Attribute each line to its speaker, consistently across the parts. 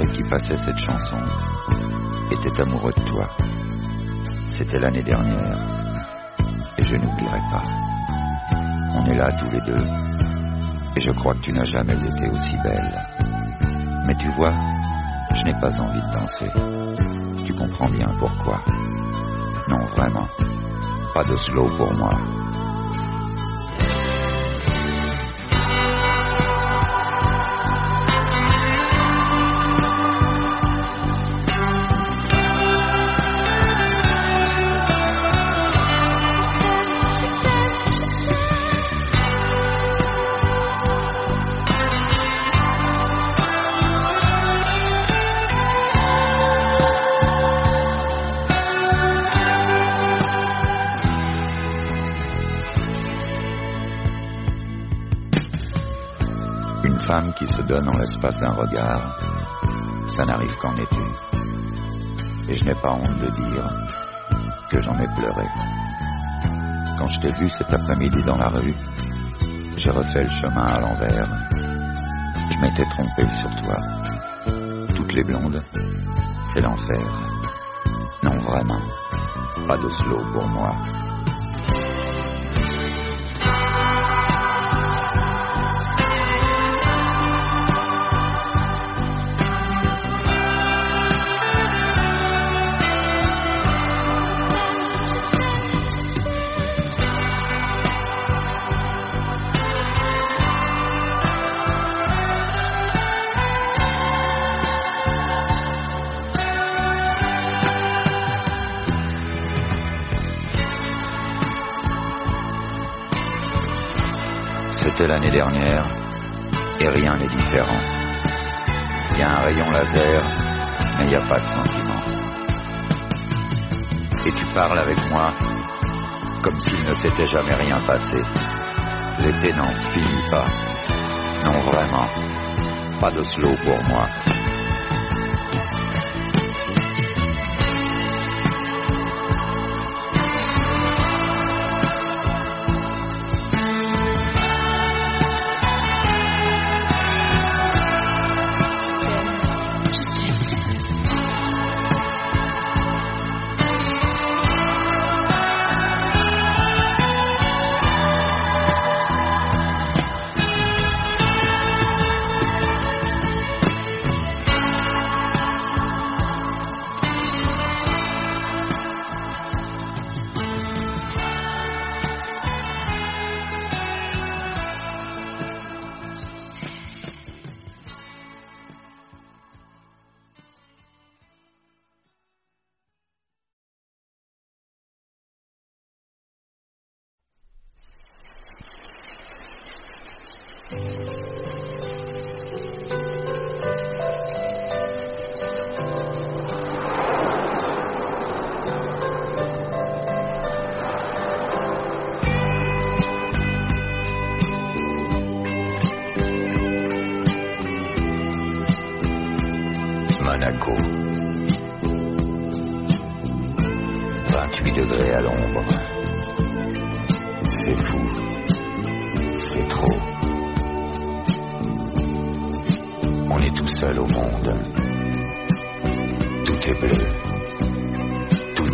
Speaker 1: qui passait cette chanson était amoureux de toi. C'était l'année dernière et je n'oublierai pas. On est là tous les deux et je crois que tu n'as jamais été aussi belle. Mais tu vois, je n'ai pas envie de danser. Tu comprends bien pourquoi. Non, vraiment. Pas de slow pour moi. Donne en l'espace d'un regard, ça n'arrive qu'en été. Et je n'ai pas honte de dire que j'en ai pleuré. Quand je t'ai vu cet après-midi dans la rue, j'ai refait le chemin à l'envers. Je m'étais trompé sur toi. Toutes les blondes, c'est l'enfer. Non, vraiment, pas de slow pour moi. Dernière et rien n'est différent. Il y a un rayon laser, mais il n'y a pas de sentiment. Et tu parles avec moi comme s'il ne s'était jamais rien passé. L'été n'en finit pas. Non, vraiment. Pas de slow pour moi.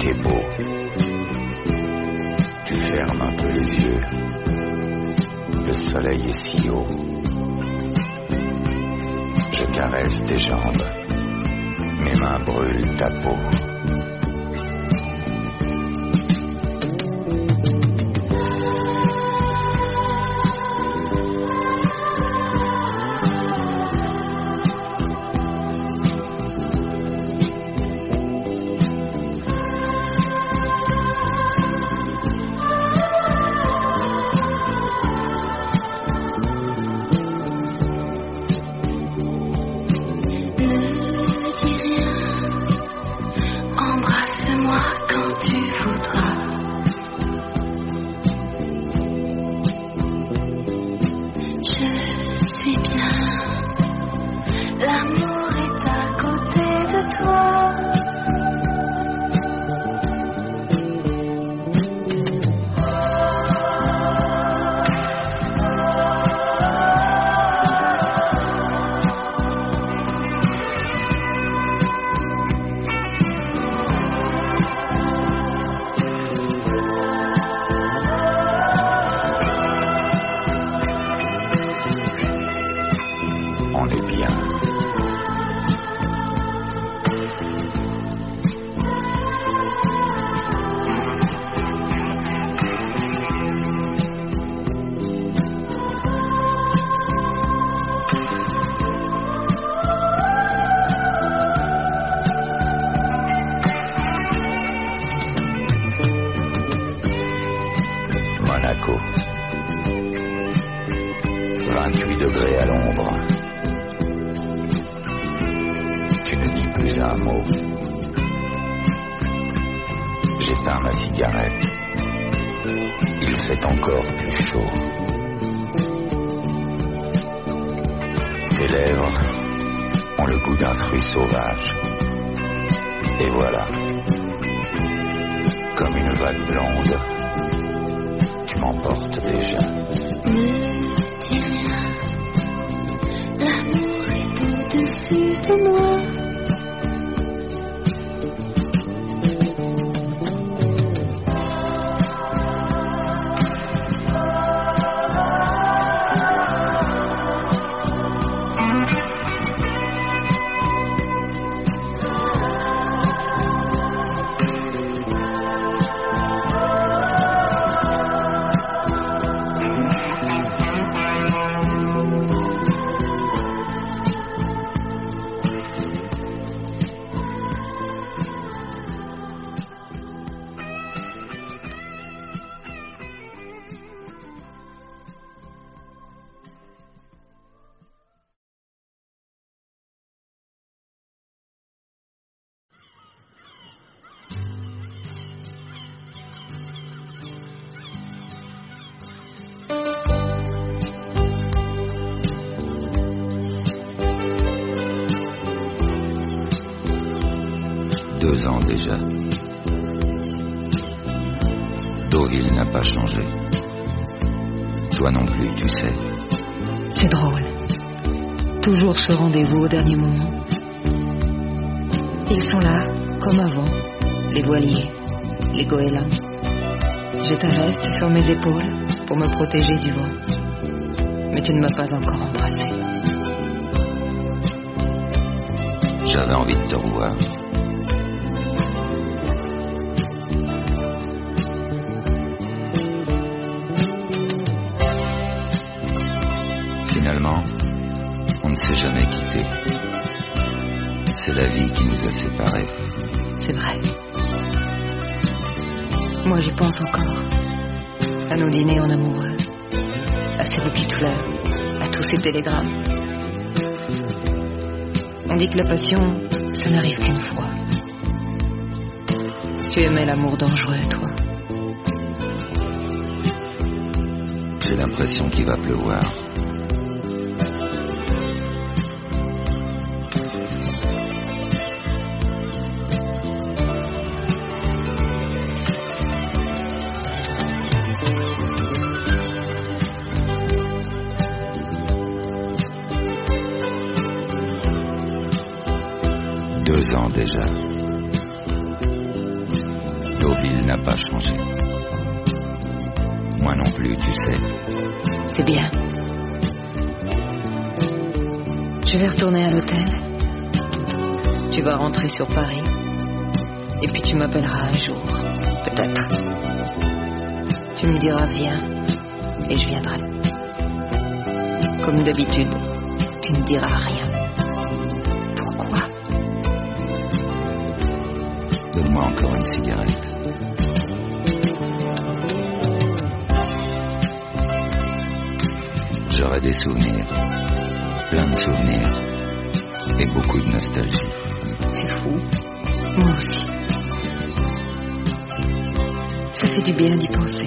Speaker 1: Est beau. Tu fermes un peu les yeux. Le soleil est si haut. Je caresse tes jambes. Mes mains brûlent ta peau. Et voilà, comme une vague blonde, tu m'emportes déjà.
Speaker 2: Ne dis rien, l'amour est au-dessus de moi.
Speaker 1: Déjà. Deauville n'a pas changé. Toi non plus, tu sais.
Speaker 3: C'est drôle. Toujours ce rendez-vous au dernier moment. Ils sont là, comme avant, les voiliers, les goélands. Je t'arrête sur mes épaules pour me protéger du vent. Mais tu ne m'as pas encore embrassé.
Speaker 1: J'avais envie de te revoir. Qui nous a séparés.
Speaker 3: C'est vrai. Moi, j'y pense encore. À nos dîners en amoureux. À ces bouquets de fleurs. À tous ces télégrammes. On dit que la passion, ça n'arrive qu'une fois. Tu aimais l'amour dangereux, toi.
Speaker 1: J'ai l'impression qu'il va pleuvoir. J'aurai des souvenirs. Plein de souvenirs. Et beaucoup de nostalgie.
Speaker 3: C'est fou. Moi aussi. Ça fait du bien d'y penser.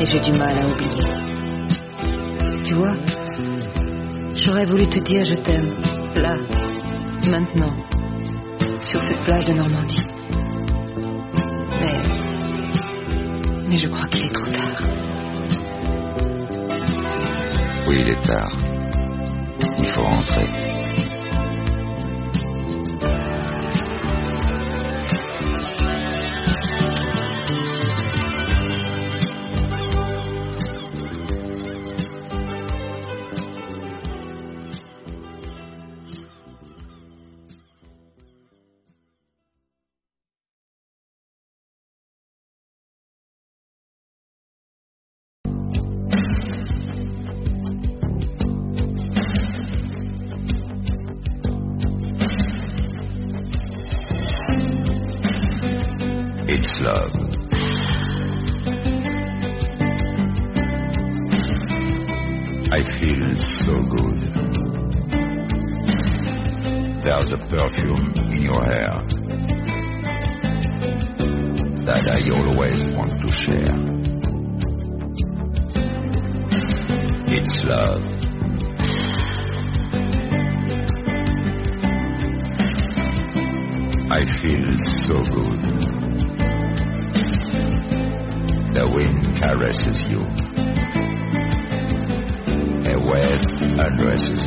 Speaker 3: Et j'ai du mal à oublier. Tu vois, j'aurais voulu te dire je t'aime. Là, maintenant, sur cette plage de Normandie. Mais. Mais je crois qu'il est trop tard.
Speaker 1: Oui, il est tard. Il faut rentrer. love I feel so good. There's a perfume in your hair that I always want to share. It's love. I feel so good. The wind caresses you. A wave undresses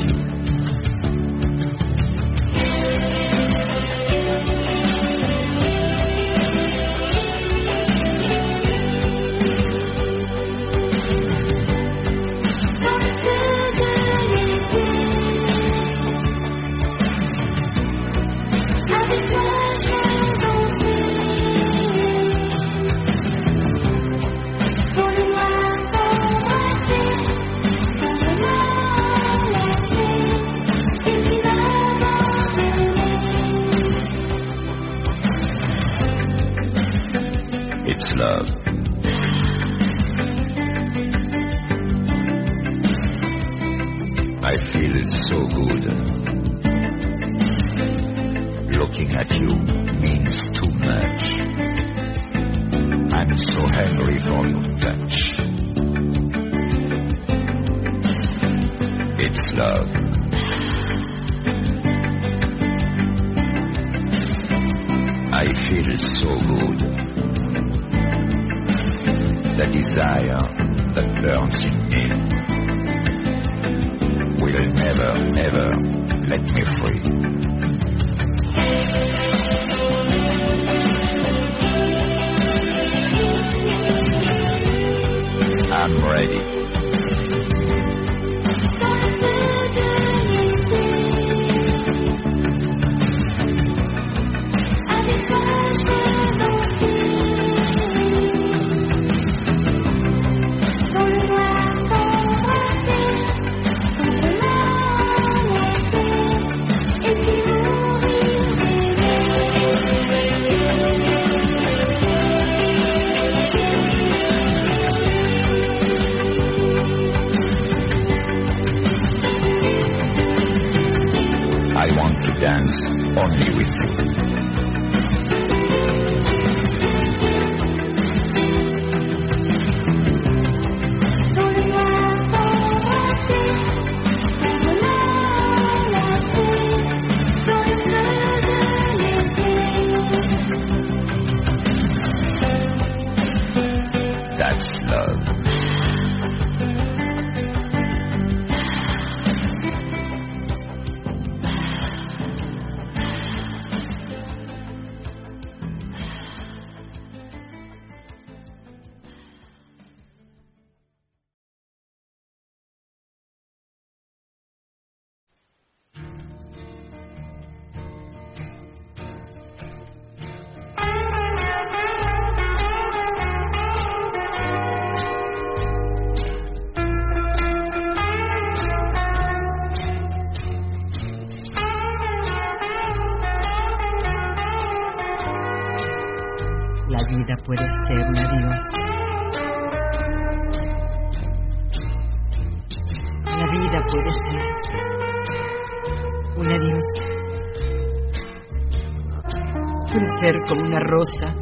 Speaker 4: Ser como una rosa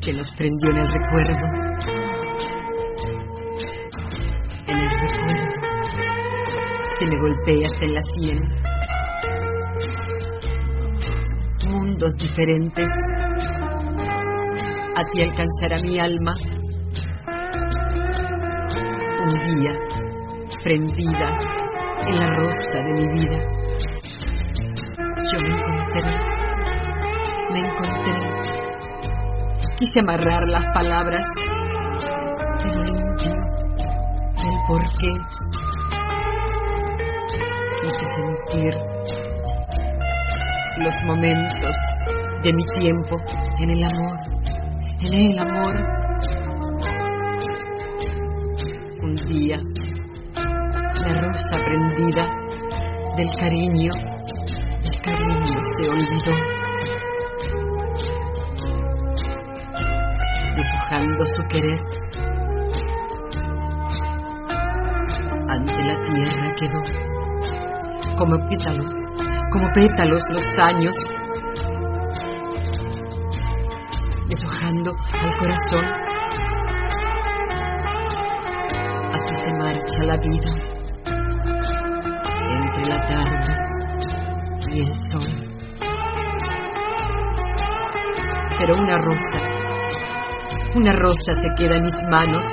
Speaker 4: que nos prendió en el recuerdo. En el recuerdo. Si me golpeas en la sien. Mundos diferentes a ti alcanzará mi alma. Un día, prendida en la rosa de mi vida, yo me Quise amarrar las palabras, pero limpio el porqué. Quise sentir los momentos de mi tiempo en el amor en el amor. Un día, la rosa prendida del cariño, el cariño se olvidó, su querer. Ante la tierra quedó, como pétalos, como pétalos los años, deshojando al corazón. Así se marcha la vida entre la tarde y el sol. Pero una rosa, una rosa se queda en mis manos.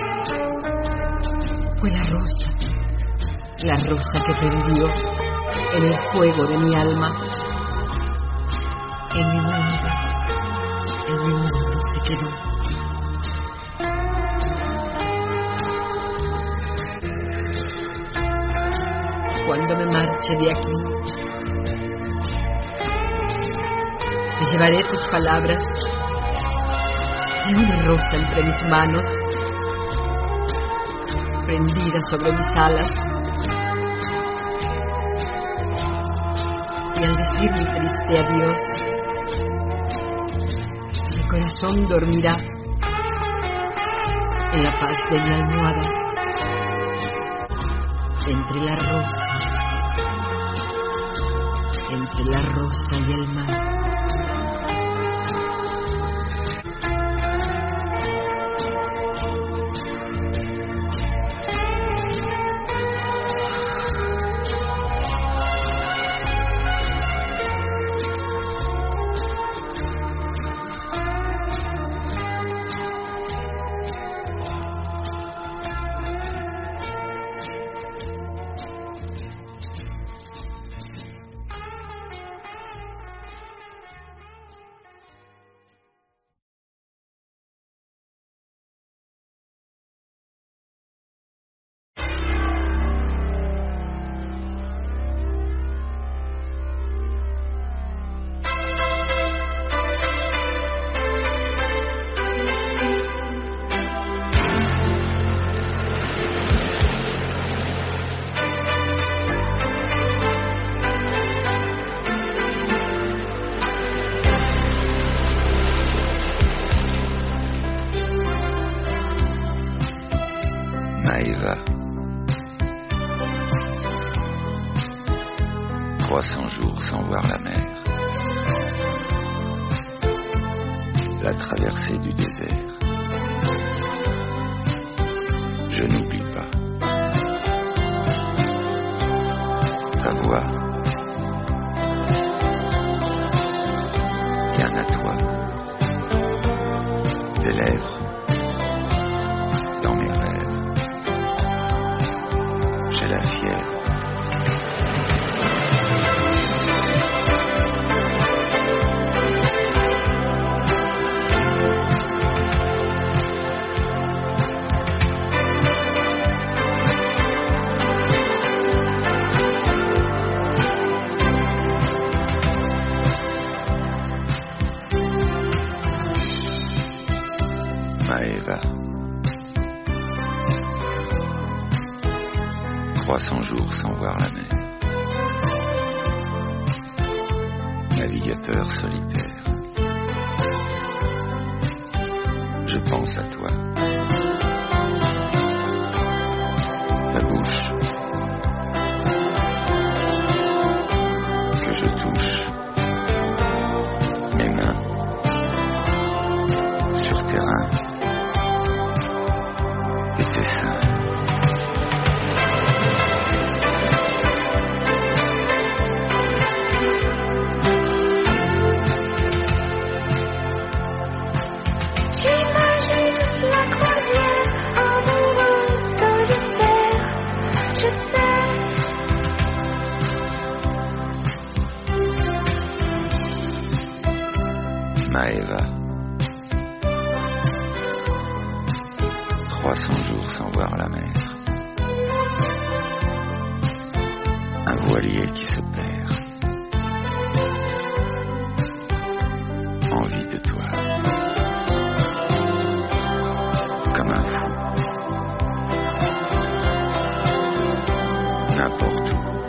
Speaker 4: Fue la rosa, la rosa que prendió en el fuego de mi alma. En mi mundo, en mi mundo se quedó. Cuando me marche de aquí, me llevaré tus palabras una rosa entre mis manos, prendida sobre mis alas. Y al decir mi triste adiós, mi corazón dormirá en la paz de mi almohada, entre la rosa, entre la rosa y el mar.
Speaker 1: 300 jours sans voir la mer. La traversée du désert. Je n'oublie pas. Ta voix. Je pense N'importe où.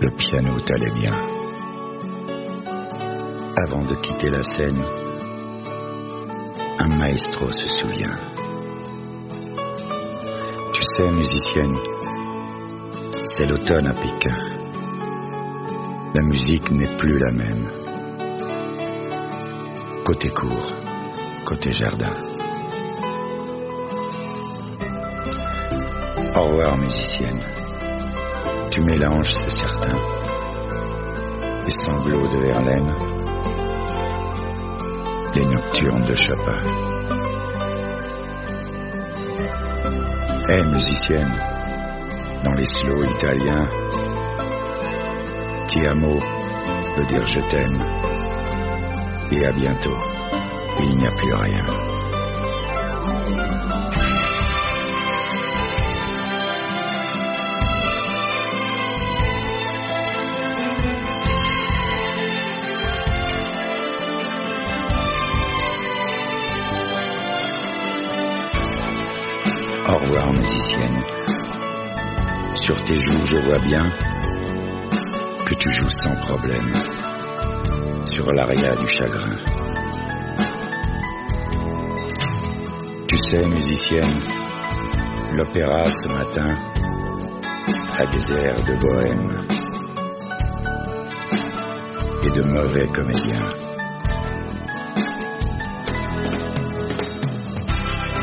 Speaker 1: Le piano t'allait bien. Avant de quitter la scène, un maestro se souvient. Tu sais, musicienne, c'est l'automne à Pékin. La musique n'est plus la même. Côté cour, côté jardin. Au revoir, musicienne. Tu mélanges, c'est certain, les sanglots de Verlaine, les nocturnes de Chopin. Hé, musicienne, dans les slows italiens, ti amo veut dire je t'aime, et à bientôt, il n'y a plus rien. Musicienne. Sur tes joues, je vois bien que tu joues sans problème sur l'aria du chagrin. Tu sais, musicienne, l'opéra ce matin a des airs de bohème et de mauvais comédiens.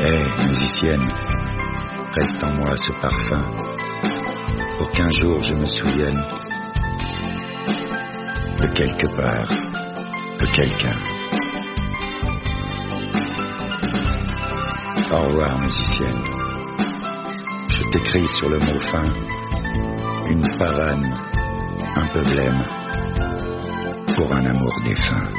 Speaker 1: Hé, musicienne, reste en moi ce parfum pour qu'un jour je me souvienne de quelque part, de quelqu'un. Au revoir, musicienne. Je t'écris sur le mot fin une pavane un peu pour un amour défunt.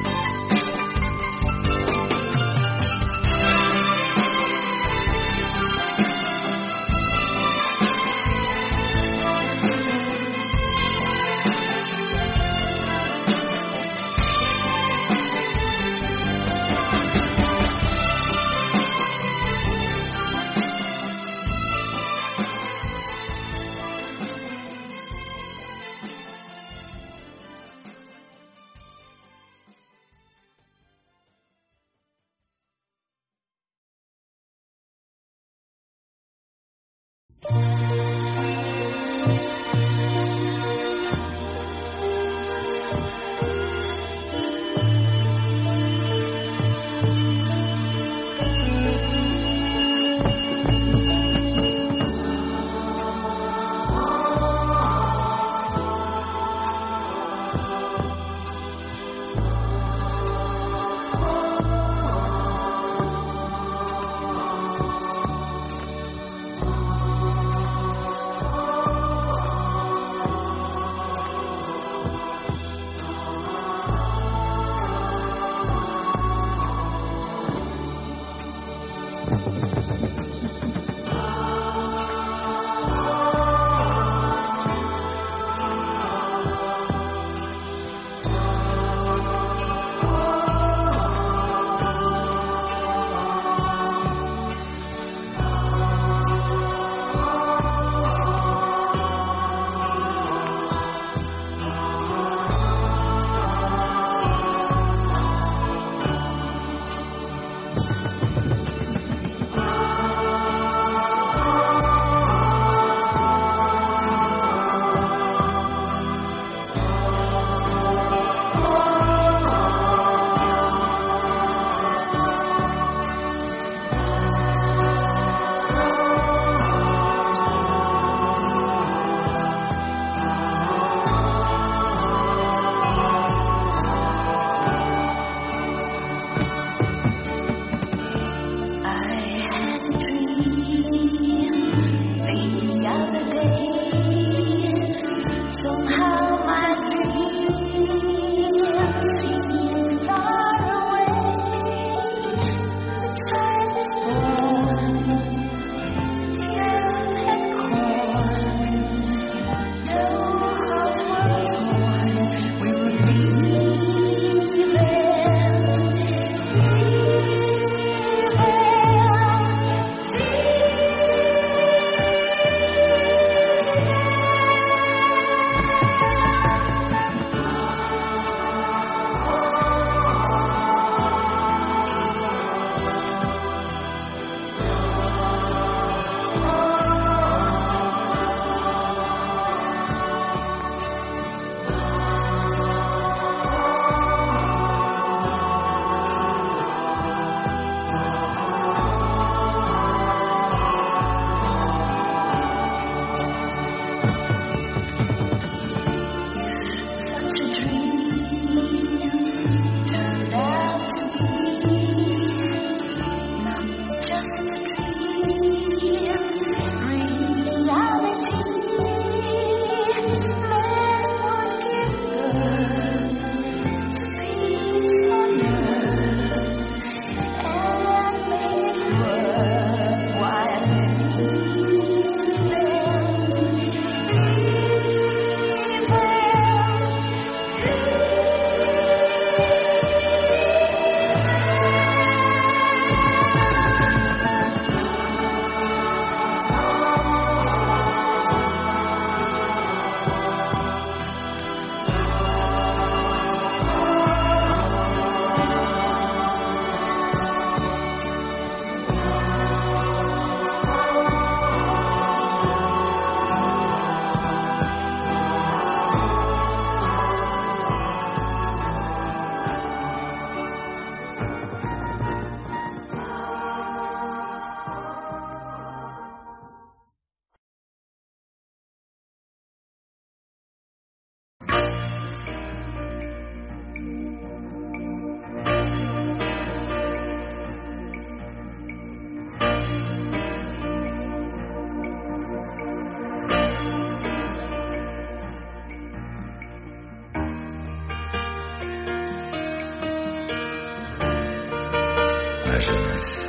Speaker 1: Jeunesse.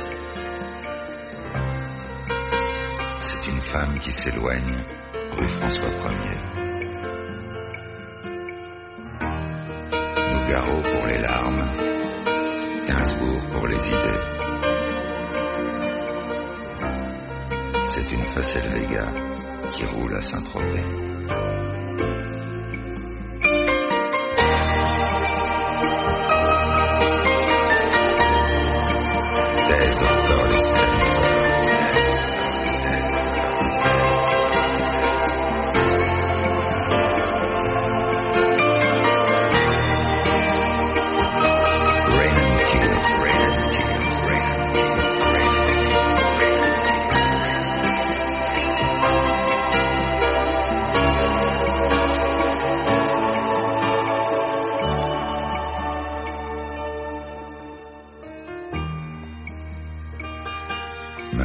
Speaker 1: C'est une femme qui s'éloigne rue François Ier. Nougaro pour les larmes, Gainsbourg pour les idées. C'est une facette Vega qui roule à Saint-Tropez.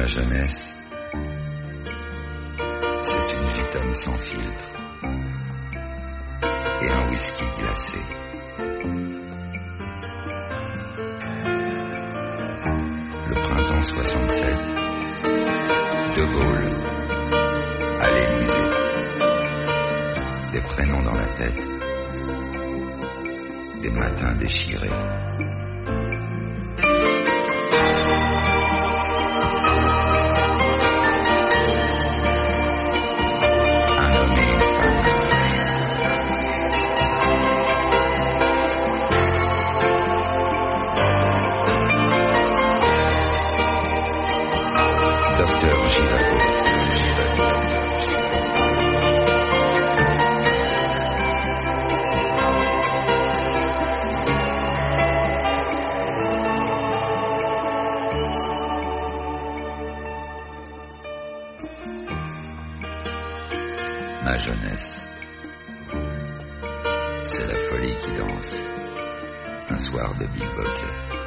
Speaker 1: Jeunesse, c'est une gitane sans filtre et un whisky glacé. Le printemps 67, De Gaulle, à l'Élysée, des prénoms dans la tête, des matins déchirés. Folie qui danse. Un soir de Bill